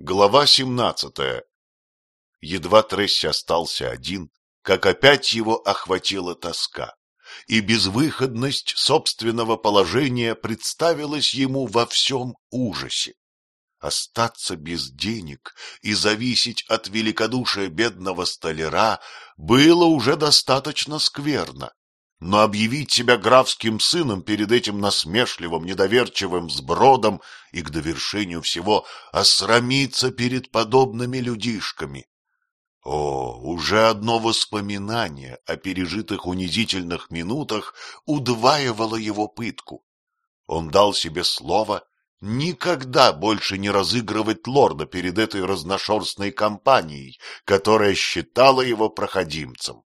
Глава семнадцатая Едва Тресси остался один, как опять его охватила тоска, и безвыходность собственного положения представилась ему во всем ужасе. Остаться без денег и зависеть от великодушия бедного столяра было уже достаточно скверно но объявить себя графским сыном перед этим насмешливым, недоверчивым сбродом и к довершению всего осрамиться перед подобными людишками. О, уже одно воспоминание о пережитых унизительных минутах удваивало его пытку. Он дал себе слово никогда больше не разыгрывать лорда перед этой разношерстной компанией, которая считала его проходимцем.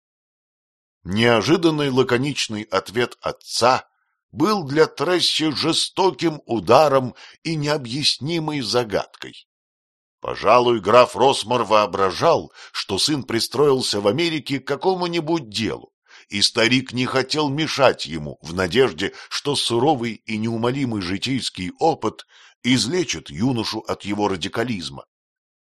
Неожиданный лаконичный ответ отца был для Тресси жестоким ударом и необъяснимой загадкой. Пожалуй, граф Росмар воображал, что сын пристроился в Америке к какому-нибудь делу, и старик не хотел мешать ему в надежде, что суровый и неумолимый житейский опыт излечит юношу от его радикализма.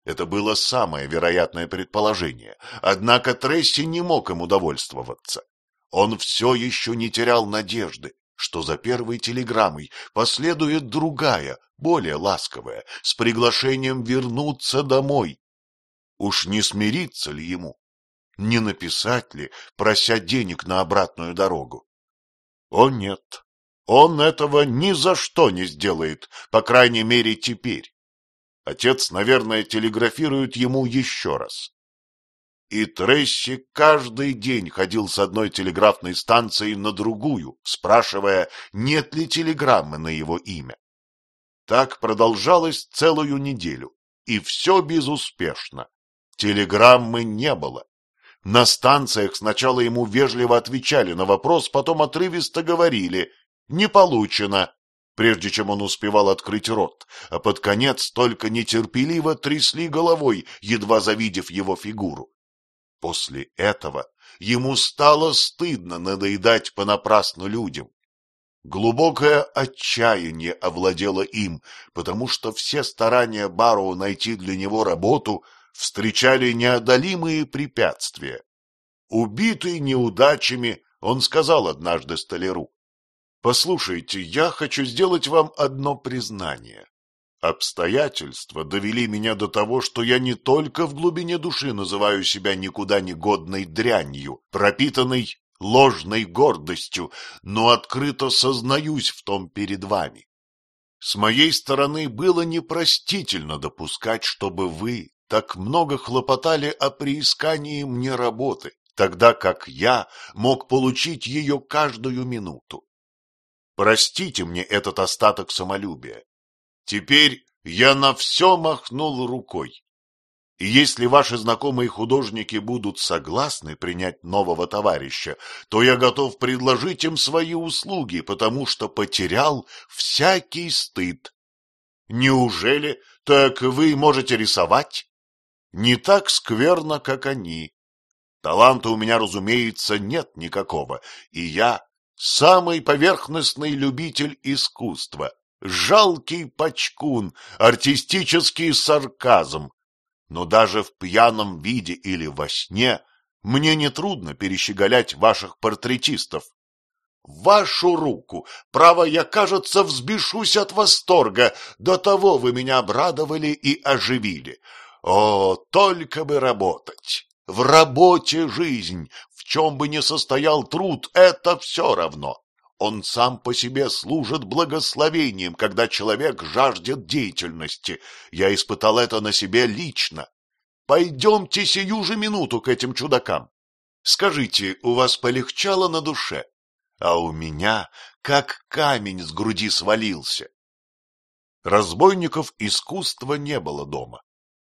Это было самое вероятное предположение, однако Тресси не мог им удовольствоваться. Он все еще не терял надежды, что за первой телеграммой последует другая, более ласковая, с приглашением вернуться домой. Уж не смириться ли ему? Не написать ли, прося денег на обратную дорогу? О нет, он этого ни за что не сделает, по крайней мере теперь. Отец, наверное, телеграфирует ему еще раз. И Тресси каждый день ходил с одной телеграфной станции на другую, спрашивая, нет ли телеграммы на его имя. Так продолжалось целую неделю, и все безуспешно. Телеграммы не было. На станциях сначала ему вежливо отвечали на вопрос, потом отрывисто говорили «не получено», прежде чем он успевал открыть рот, а под конец только нетерпеливо трясли головой, едва завидев его фигуру. После этого ему стало стыдно надоедать понапрасну людям. Глубокое отчаяние овладело им, потому что все старания Барроу найти для него работу встречали неодолимые препятствия. Убитый неудачами, он сказал однажды столяру, Послушайте, я хочу сделать вам одно признание. Обстоятельства довели меня до того, что я не только в глубине души называю себя никуда не годной дрянью, пропитанной ложной гордостью, но открыто сознаюсь в том перед вами. С моей стороны было непростительно допускать, чтобы вы так много хлопотали о приискании мне работы, тогда как я мог получить ее каждую минуту. Простите мне этот остаток самолюбия. Теперь я на все махнул рукой. И если ваши знакомые художники будут согласны принять нового товарища, то я готов предложить им свои услуги, потому что потерял всякий стыд. Неужели так вы можете рисовать? Не так скверно, как они. Таланта у меня, разумеется, нет никакого, и я самый поверхностный любитель искусства, жалкий пачкун, артистический сарказм. Но даже в пьяном виде или во сне мне нетрудно перещеголять ваших портретистов. Вашу руку, право, я, кажется, взбешусь от восторга, до того вы меня обрадовали и оживили. О, только бы работать! В работе жизнь, чем бы ни состоял труд, это все равно. Он сам по себе служит благословением, когда человек жаждет деятельности. Я испытал это на себе лично. Пойдемте сию же минуту к этим чудакам. Скажите, у вас полегчало на душе? А у меня как камень с груди свалился. Разбойников искусства не было дома,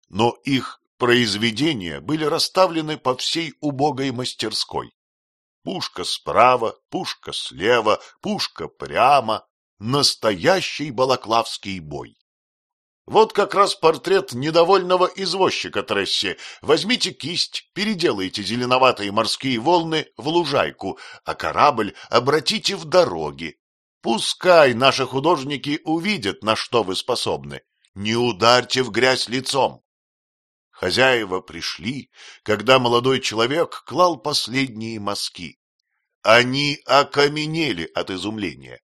но их Произведения были расставлены по всей убогой мастерской. Пушка справа, пушка слева, пушка прямо. Настоящий балаклавский бой. Вот как раз портрет недовольного извозчика Тресси. Возьмите кисть, переделайте зеленоватые морские волны в лужайку, а корабль обратите в дороги. Пускай наши художники увидят, на что вы способны. не ударьте в грязь лицом. Хозяева пришли, когда молодой человек клал последние мазки. Они окаменели от изумления.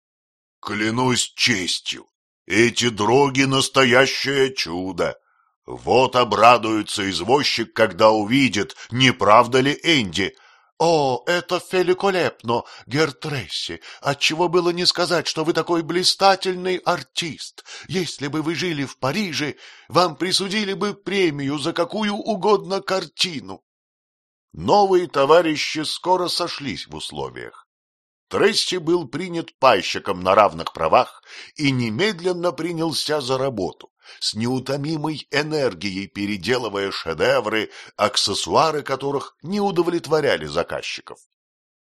Клянусь честью, эти дроги — настоящее чудо. Вот обрадуется извозчик, когда увидит, не правда ли Энди, «О, это великолепно, Гертресси! Отчего было не сказать, что вы такой блистательный артист? Если бы вы жили в Париже, вам присудили бы премию за какую угодно картину!» Новые товарищи скоро сошлись в условиях. Тресси был принят пайщиком на равных правах и немедленно принялся за работу с неутомимой энергией переделывая шедевры, аксессуары которых не удовлетворяли заказчиков.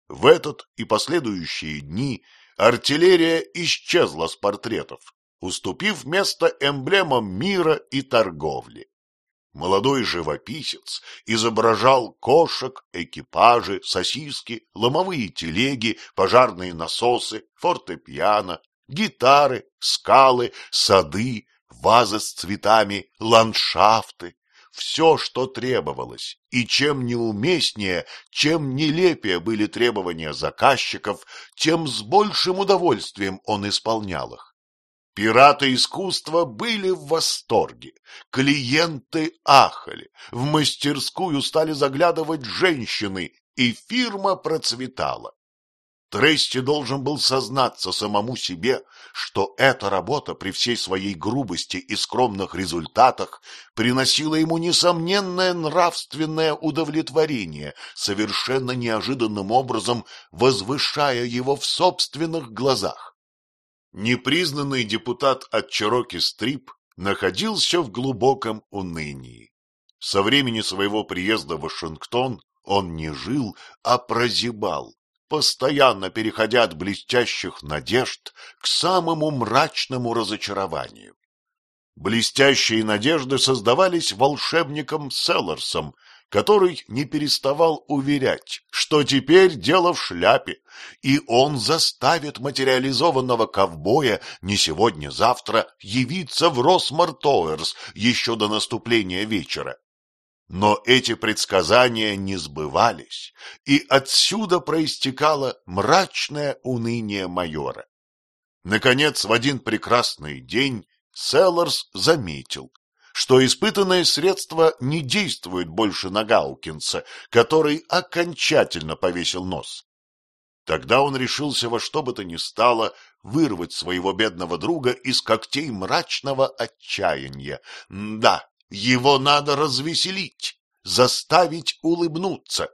В этот и последующие дни артиллерия исчезла с портретов, уступив место эмблемам мира и торговли. Молодой живописец изображал кошек, экипажи, сосиски, ломовые телеги, пожарные насосы, фортепиано, гитары, скалы, сады, вазы с цветами, ландшафты, все, что требовалось, и чем неуместнее, чем нелепее были требования заказчиков, тем с большим удовольствием он исполнял их. Пираты искусства были в восторге, клиенты ахали, в мастерскую стали заглядывать женщины, и фирма процветала. Трейсти должен был сознаться самому себе, что эта работа при всей своей грубости и скромных результатах приносила ему несомненное нравственное удовлетворение, совершенно неожиданным образом возвышая его в собственных глазах. Непризнанный депутат от Чероки-Стрип находился в глубоком унынии. Со времени своего приезда в Вашингтон он не жил, а прозябал постоянно переходя от блестящих надежд к самому мрачному разочарованию. Блестящие надежды создавались волшебником Селларсом, который не переставал уверять, что теперь дело в шляпе, и он заставит материализованного ковбоя не сегодня-завтра явиться в Росмартоэрс еще до наступления вечера. Но эти предсказания не сбывались, и отсюда проистекало мрачное уныние майора. Наконец, в один прекрасный день Селларс заметил, что испытанное средство не действует больше на Гаукинса, который окончательно повесил нос. Тогда он решился во что бы то ни стало вырвать своего бедного друга из когтей мрачного отчаяния. Да, его надо развеселить, заставить улыбнуться.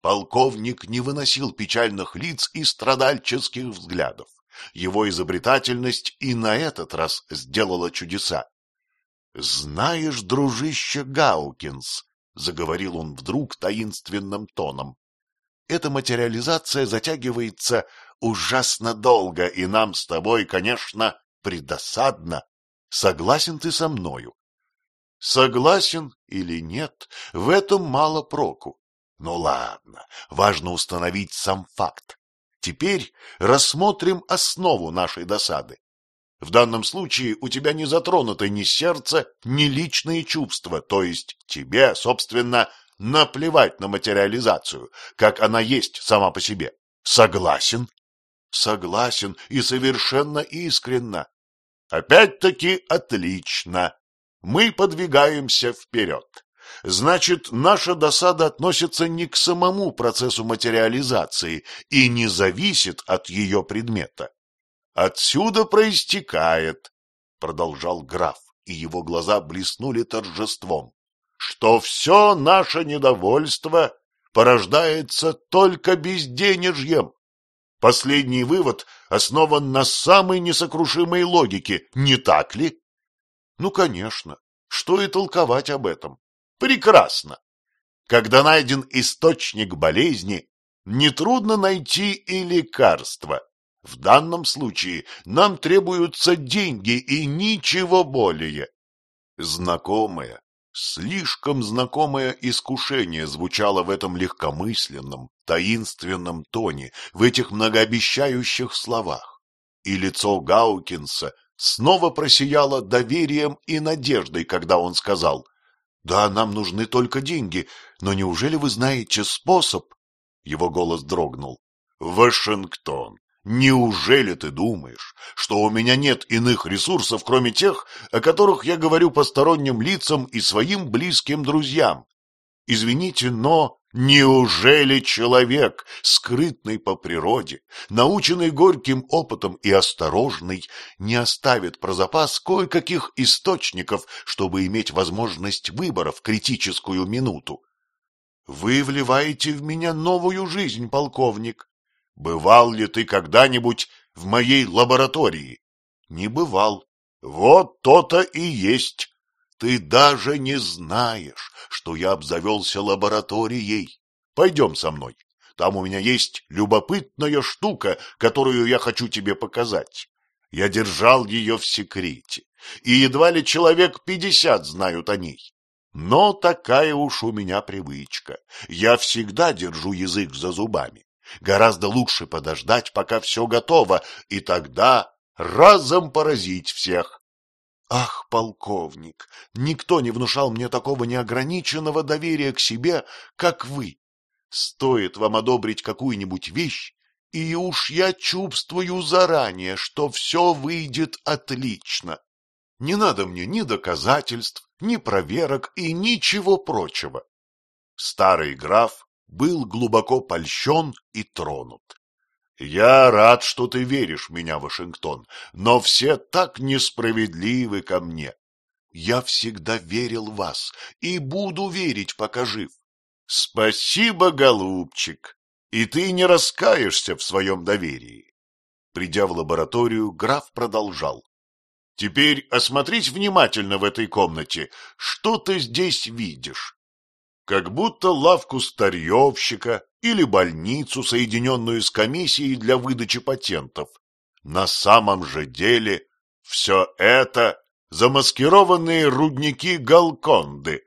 Полковник не выносил печальных лиц и страдальческих взглядов. Его изобретательность и на этот раз сделала чудеса. — Знаешь, дружище Гаукинс, — заговорил он вдруг таинственным тоном, — эта материализация затягивается ужасно долго, и нам с тобой, конечно, предосадно. Согласен ты со мною? Согласен или нет, в этом мало проку. Ну ладно, важно установить сам факт. Теперь рассмотрим основу нашей досады. В данном случае у тебя не затронуто ни сердце, ни личные чувства, то есть тебе, собственно, наплевать на материализацию, как она есть сама по себе. Согласен? Согласен и совершенно искренно. Опять-таки отлично мы подвигаемся вперед. Значит, наша досада относится не к самому процессу материализации и не зависит от ее предмета. Отсюда проистекает, — продолжал граф, и его глаза блеснули торжеством, — что все наше недовольство порождается только безденежьем. Последний вывод основан на самой несокрушимой логике, не так ли? Ну, конечно. Что и толковать об этом. Прекрасно. Когда найден источник болезни, нетрудно найти и лекарство. В данном случае нам требуются деньги и ничего более. Знакомое, слишком знакомое искушение звучало в этом легкомысленном, таинственном тоне, в этих многообещающих словах. И лицо Гаукинса снова просияла доверием и надеждой, когда он сказал, «Да, нам нужны только деньги, но неужели вы знаете способ?» Его голос дрогнул. «Вашингтон, неужели ты думаешь, что у меня нет иных ресурсов, кроме тех, о которых я говорю посторонним лицам и своим близким друзьям? Извините, но неужели человек, скрытный по природе, наученный горьким опытом и осторожный, не оставит про запас кое-каких источников, чтобы иметь возможность выбора в критическую минуту? Вы вливаете в меня новую жизнь, полковник. Бывал ли ты когда-нибудь в моей лаборатории? Не бывал. Вот то-то и есть. Ты даже не знаешь, что я обзавелся лабораторией. Пойдем со мной. Там у меня есть любопытная штука, которую я хочу тебе показать. Я держал ее в секрете, и едва ли человек пятьдесят знают о ней. Но такая уж у меня привычка. Я всегда держу язык за зубами. Гораздо лучше подождать, пока все готово, и тогда разом поразить всех. Ах, полковник, никто не внушал мне такого неограниченного доверия к себе, как вы. Стоит вам одобрить какую-нибудь вещь, и уж я чувствую заранее, что все выйдет отлично. Не надо мне ни доказательств, ни проверок и ничего прочего. Старый граф был глубоко польщен и тронут. Я рад, что ты веришь в меня, Вашингтон, но все так несправедливы ко мне. Я всегда верил в вас и буду верить, пока жив. Спасибо, голубчик, и ты не раскаешься в своем доверии. Придя в лабораторию, граф продолжал. Теперь осмотрись внимательно в этой комнате. Что ты здесь видишь? Как будто лавку старьевщика или больницу, соединенную с комиссией для выдачи патентов. На самом же деле все это замаскированные рудники Галконды.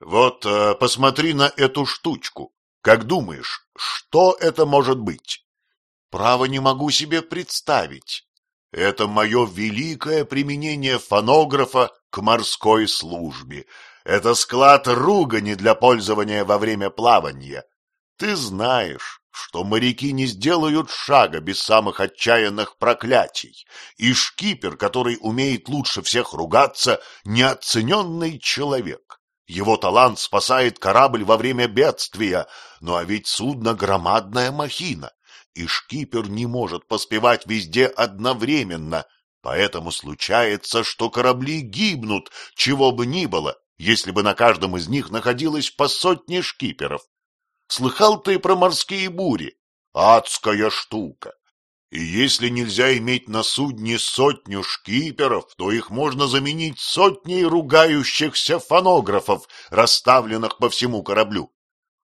Вот э, посмотри на эту штучку. Как думаешь, что это может быть? Право не могу себе представить. Это мое великое применение фонографа к морской службе. Это склад ругани для пользования во время плавания. Ты знаешь, что моряки не сделают шага без самых отчаянных проклятий, и шкипер, который умеет лучше всех ругаться, неоцененный человек. Его талант спасает корабль во время бедствия, ну а ведь судно — громадная махина и шкипер не может поспевать везде одновременно, поэтому случается, что корабли гибнут, чего бы ни было, если бы на каждом из них находилось по сотне шкиперов. Слыхал ты про морские бури? Адская штука. И если нельзя иметь на судне сотню шкиперов, то их можно заменить сотней ругающихся фонографов, расставленных по всему кораблю.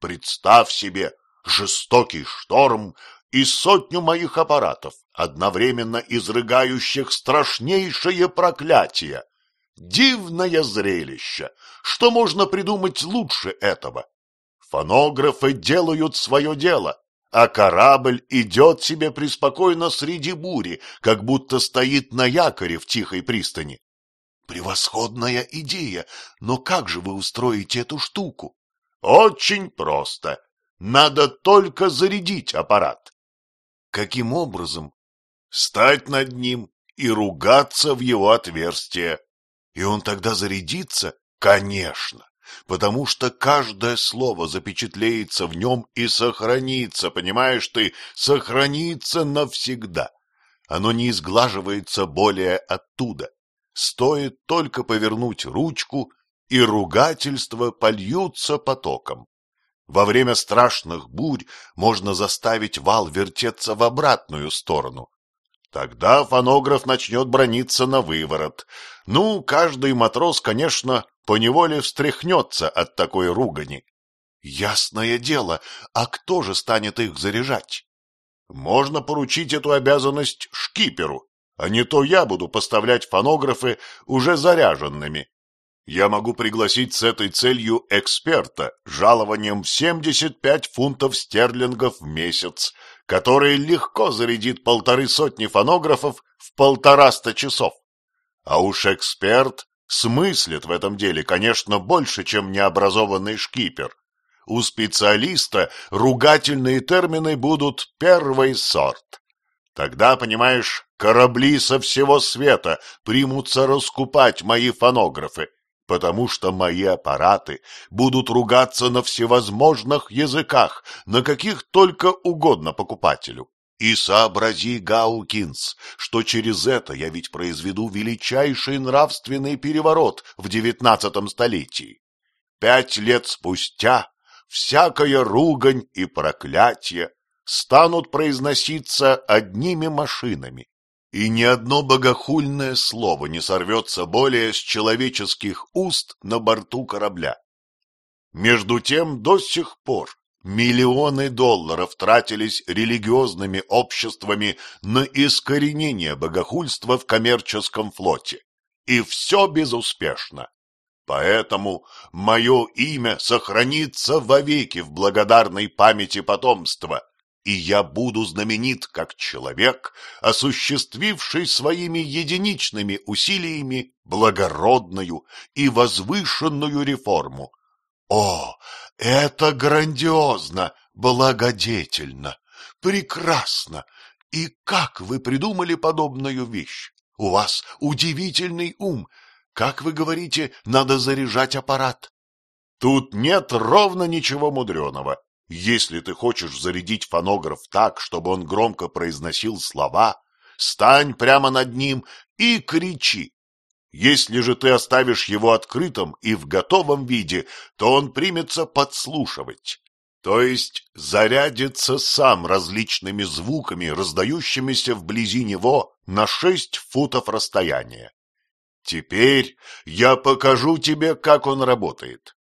Представь себе жестокий шторм, и сотню моих аппаратов, одновременно изрыгающих страшнейшее проклятие. Дивное зрелище! Что можно придумать лучше этого? Фонографы делают свое дело, а корабль идет себе преспокойно среди бури, как будто стоит на якоре в тихой пристани. Превосходная идея, но как же вы устроите эту штуку? Очень просто. Надо только зарядить аппарат. Каким образом? Стать над ним и ругаться в его отверстие. И он тогда зарядится? Конечно, потому что каждое слово запечатлеется в нем и сохранится, понимаешь ты, сохранится навсегда. Оно не изглаживается более оттуда. Стоит только повернуть ручку, и ругательства польются потоком. Во время страшных бурь можно заставить вал вертеться в обратную сторону. Тогда фонограф начнет брониться на выворот. Ну, каждый матрос, конечно, поневоле встряхнется от такой ругани. Ясное дело, а кто же станет их заряжать? Можно поручить эту обязанность шкиперу, а не то я буду поставлять фонографы уже заряженными. Я могу пригласить с этой целью эксперта жалованием в 75 фунтов стерлингов в месяц, который легко зарядит полторы сотни фонографов в полтораста часов. А уж эксперт смыслит в этом деле, конечно, больше, чем необразованный шкипер. У специалиста ругательные термины будут первый сорт. Тогда, понимаешь, корабли со всего света примутся раскупать мои фонографы, потому что мои аппараты будут ругаться на всевозможных языках, на каких только угодно покупателю. И сообрази, Гаукинс, что через это я ведь произведу величайший нравственный переворот в девятнадцатом столетии. Пять лет спустя всякая ругань и проклятие станут произноситься одними машинами, и ни одно богохульное слово не сорвется более с человеческих уст на борту корабля. Между тем до сих пор миллионы долларов тратились религиозными обществами на искоренение богохульства в коммерческом флоте. И все безуспешно. Поэтому мое имя сохранится вовеки в благодарной памяти потомства, и я буду знаменит как человек, осуществивший своими единичными усилиями благородную и возвышенную реформу. О, это грандиозно, благодетельно, прекрасно! И как вы придумали подобную вещь? У вас удивительный ум. Как вы говорите, надо заряжать аппарат? Тут нет ровно ничего мудреного. Если ты хочешь зарядить фонограф так, чтобы он громко произносил слова, стань прямо над ним и кричи. Если же ты оставишь его открытым и в готовом виде, то он примется подслушивать. То есть зарядится сам различными звуками, раздающимися вблизи него на шесть футов расстояния. Теперь я покажу тебе, как он работает.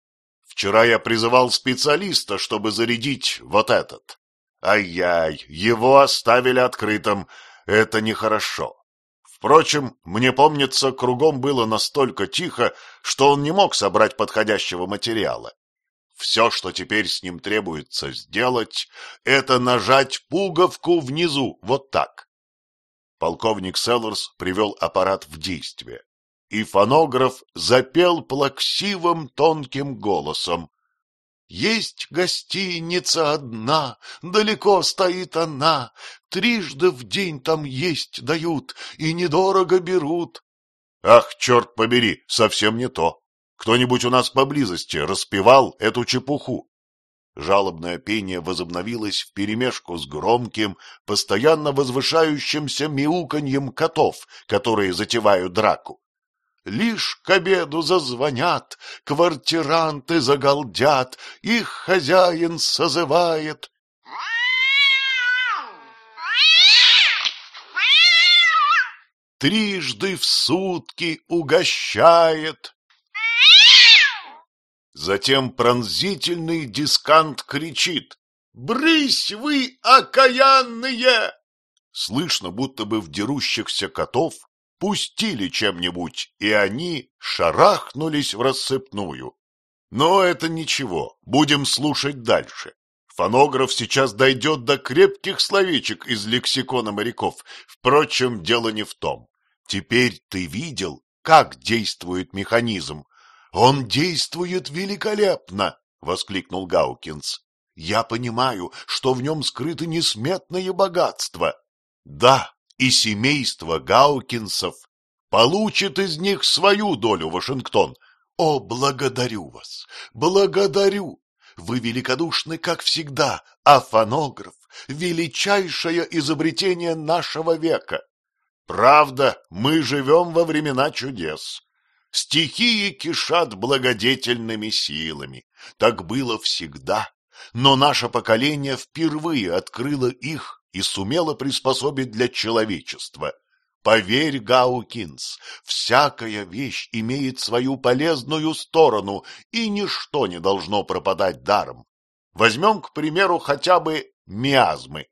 Вчера я призывал специалиста, чтобы зарядить вот этот. Ай-яй, его оставили открытым. Это нехорошо. Впрочем, мне помнится, кругом было настолько тихо, что он не мог собрать подходящего материала. Все, что теперь с ним требуется сделать, это нажать пуговку внизу, вот так. Полковник Селлерс привел аппарат в действие и фонограф запел плаксивым тонким голосом. Есть гостиница одна, далеко стоит она, Трижды в день там есть дают и недорого берут. Ах, черт побери, совсем не то. Кто-нибудь у нас поблизости распевал эту чепуху? Жалобное пение возобновилось вперемешку с громким, постоянно возвышающимся мяуканьем котов, которые затевают драку. Лишь к обеду зазвонят, квартиранты загалдят, их хозяин созывает. Трижды в сутки угощает. Затем пронзительный дискант кричит. «Брысь вы, окаянные!» Слышно, будто бы в дерущихся котов пустили чем-нибудь, и они шарахнулись в рассыпную. Но это ничего, будем слушать дальше. Фонограф сейчас дойдет до крепких словечек из лексикона моряков. Впрочем, дело не в том. Теперь ты видел, как действует механизм. Он действует великолепно, — воскликнул Гаукинс. Я понимаю, что в нем скрыты несметные богатства. Да, и семейство Гаукинсов получит из них свою долю, Вашингтон. О, благодарю вас, благодарю! Вы великодушны, как всегда, а фонограф — величайшее изобретение нашего века. Правда, мы живем во времена чудес. Стихии кишат благодетельными силами. Так было всегда. Но наше поколение впервые открыло их и сумела приспособить для человечества. Поверь, Гаукинс, всякая вещь имеет свою полезную сторону, и ничто не должно пропадать даром. Возьмем, к примеру, хотя бы миазмы.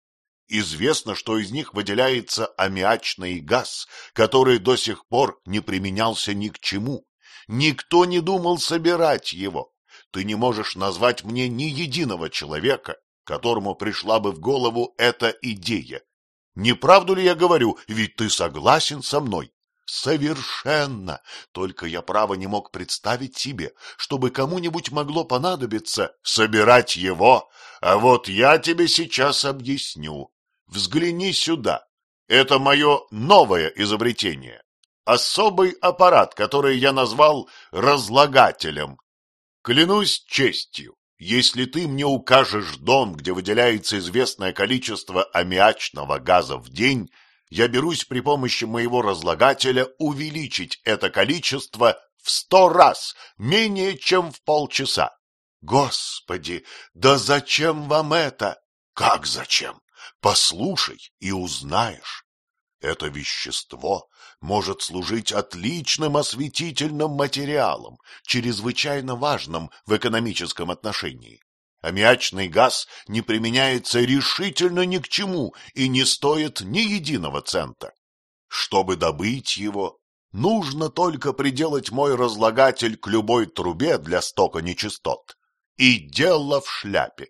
Известно, что из них выделяется аммиачный газ, который до сих пор не применялся ни к чему. Никто не думал собирать его. Ты не можешь назвать мне ни единого человека, которому пришла бы в голову эта идея. Не правду ли я говорю, ведь ты согласен со мной? Совершенно. Только я, право, не мог представить себе, чтобы кому-нибудь могло понадобиться собирать его. А вот я тебе сейчас объясню. Взгляни сюда. Это мое новое изобретение. Особый аппарат, который я назвал разлагателем. Клянусь честью, если ты мне укажешь дом, где выделяется известное количество аммиачного газа в день, я берусь при помощи моего разлагателя увеличить это количество в сто раз, менее чем в полчаса. Господи, да зачем вам это? Как зачем? Послушай и узнаешь. Это вещество может служить отличным осветительным материалом, чрезвычайно важным в экономическом отношении. Аммиачный газ не применяется решительно ни к чему и не стоит ни единого цента. Чтобы добыть его, нужно только приделать мой разлагатель к любой трубе для стока нечистот. И дело в шляпе.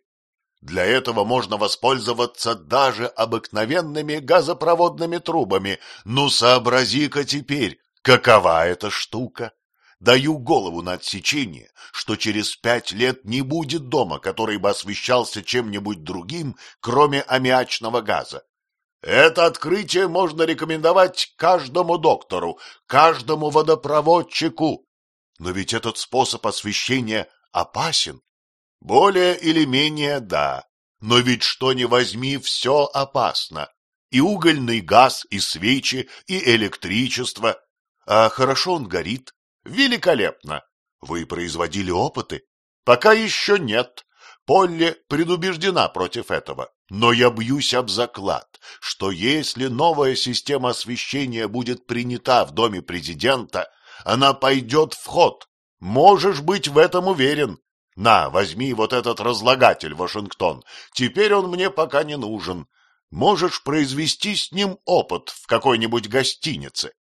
Для этого можно воспользоваться даже обыкновенными газопроводными трубами. Ну, сообрази-ка теперь, какова эта штука? Даю голову на отсечение, что через пять лет не будет дома, который бы освещался чем-нибудь другим, кроме аммиачного газа. Это открытие можно рекомендовать каждому доктору, каждому водопроводчику. Но ведь этот способ освещения опасен. Более или менее да, но ведь что ни возьми, все опасно. И угольный газ, и свечи, и электричество. А хорошо он горит, Великолепно! Вы производили опыты? Пока еще нет. Полли предубеждена против этого. Но я бьюсь об заклад, что если новая система освещения будет принята в доме президента, она пойдет в ход. Можешь быть в этом уверен. На, возьми вот этот разлагатель, Вашингтон. Теперь он мне пока не нужен. Можешь произвести с ним опыт в какой-нибудь гостинице.